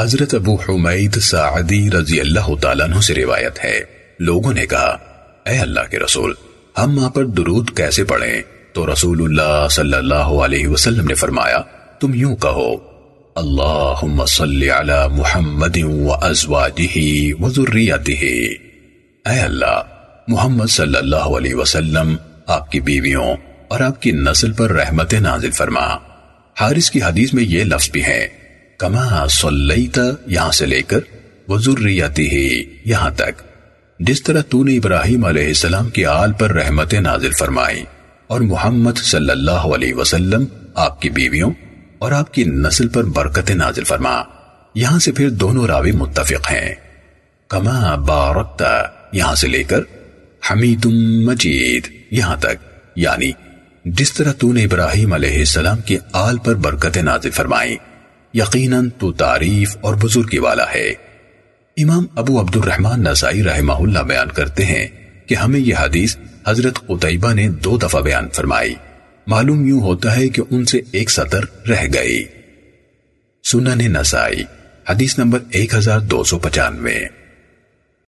حضرت ابو حمید سعدی رضی اللہ تعالیٰ عنہ سے روایت ہے۔ لوگوں نے کہا، اے اللہ کے رسول، ہم ماں پر درود کیسے پڑھیں؟ تو رسول اللہ صلی اللہ علیہ وسلم نے فرمایا، تم یوں کہو، اللہم صلی علی محمد و ازواجہ و ذریتہ۔ اے اللہ، محمد صلی اللہ علیہ وسلم، آپ کی بیویوں اور آپ کی نسل پر رحمت نازل فرما۔ حارث کی حدیث میں یہ لفظ بھی ہیں کما صلیت یہاں سے لے کر وزریتی ہی یہاں تک۔ جس طرح تو نے ابراہیم علیہ السلام کی آل پر رحمت نازل فرمائی اور محمد صلی اللہ علیہ وسلم آپ کی بیویوں اور آپ کی نسل پر برکت نازل فرما۔ یہاں سے پھر دونوں راوی متفق ہیں۔ کما بارکتا یہاں سے لے کر حمید مجید یہاں تک۔ یعنی جس طرح تو نے ابراہیم علیہ السلام کی آل پر برکت نازل فرمائی۔ یقیناً تو تعریف اور بزرگی والا ہے۔ امام ابو عبد الرحمن نسائی رحمہ اللہ بیان کرتے ہیں کہ ہمیں یہ حدیث حضرت قطعبہ نے دو دفعہ بیان فرمائی۔ معلوم یوں ہوتا ہے کہ ان سے ایک سطر رہ گئی۔ سنن نسائی، حدیث نمبر 1295